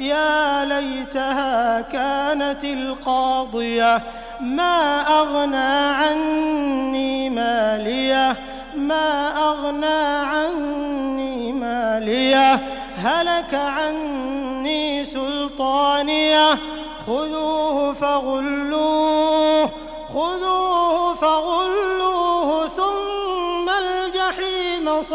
يا ليتها كانت القاضية ما أغنى عني مالية ما أغنى عني مالية هلك عني سلطانية خذوه فغلوه خذوه فغلوه ثم الجحيم في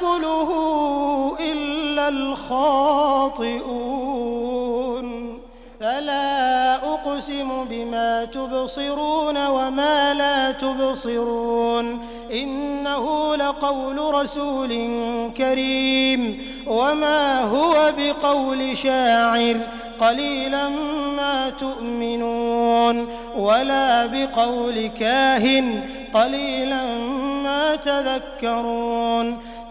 لا يأكله إلا الخاطئون. فلا أقسم بما تبصرون وما لا تبصرون. إنه لقول رسول كريم. وما هو بقول شاعر. قليلا ما تؤمنون. ولا بقول كاهن. قليلا ما تذكرون.